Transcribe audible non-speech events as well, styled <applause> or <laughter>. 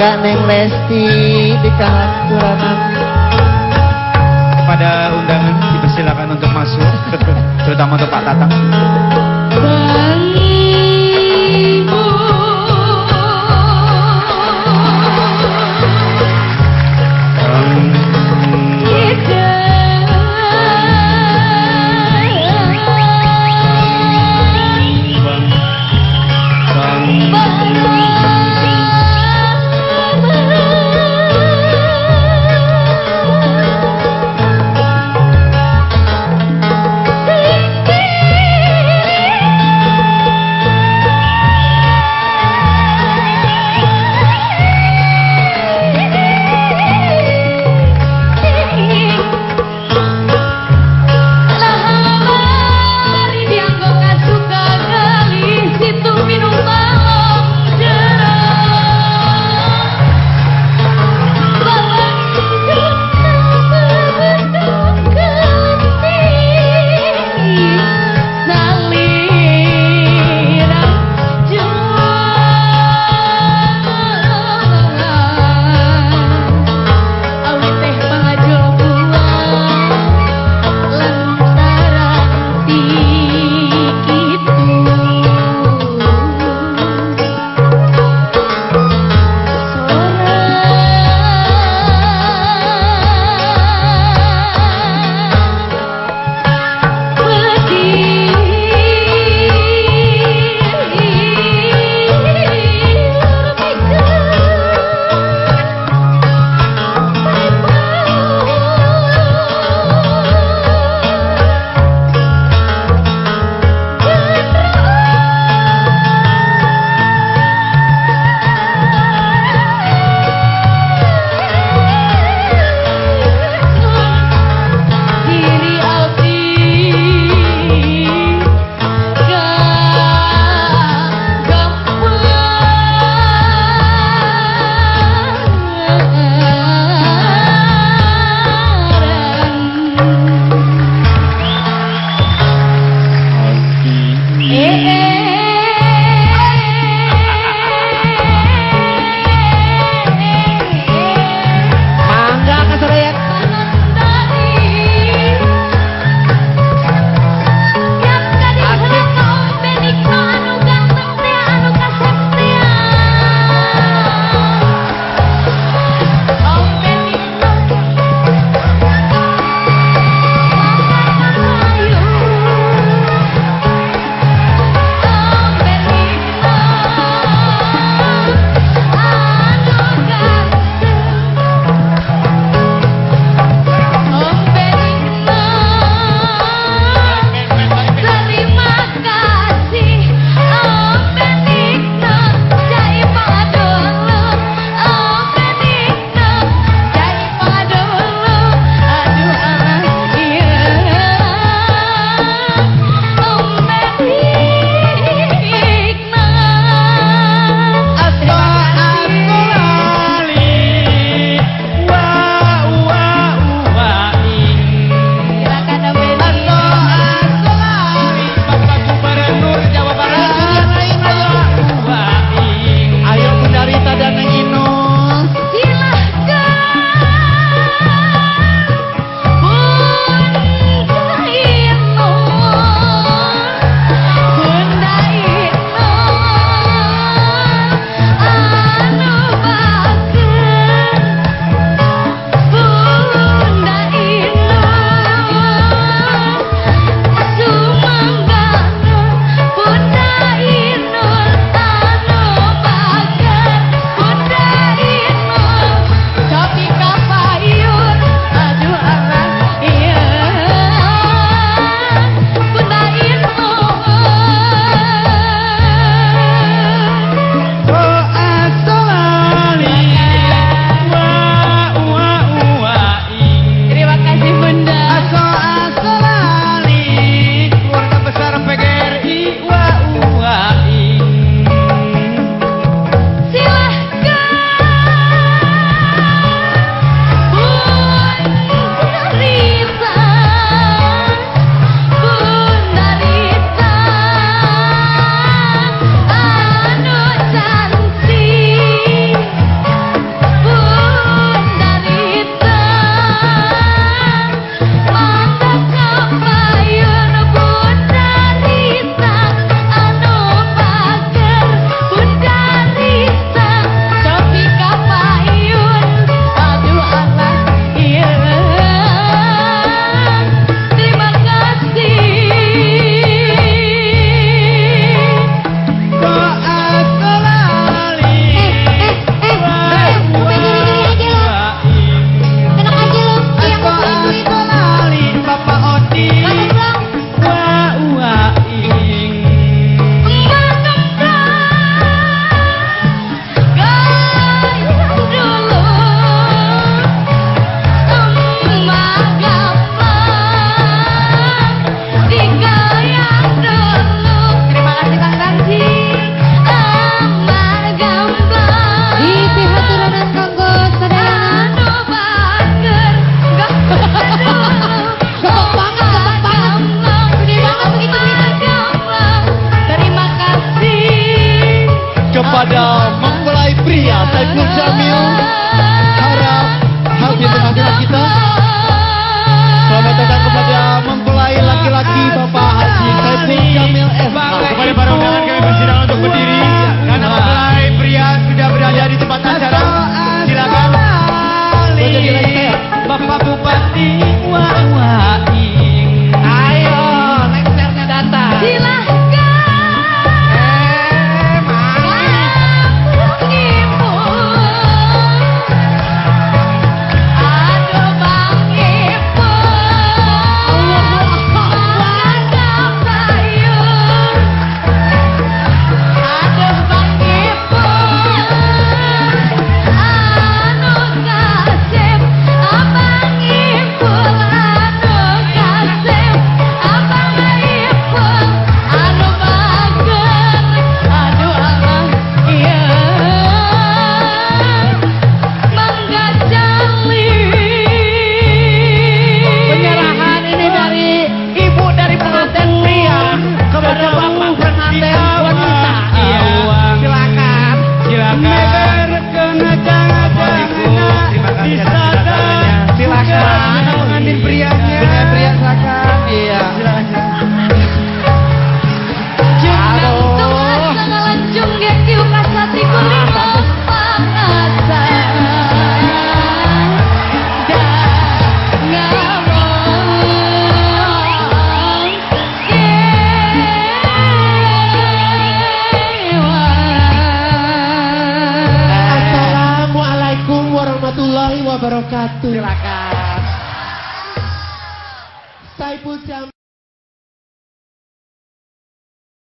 mangga neng Lesti di kehaturan Kepada undangan dipersilakan untuk masuk, <laughs> terutama untuk Pak Tatang. satu. Silakan.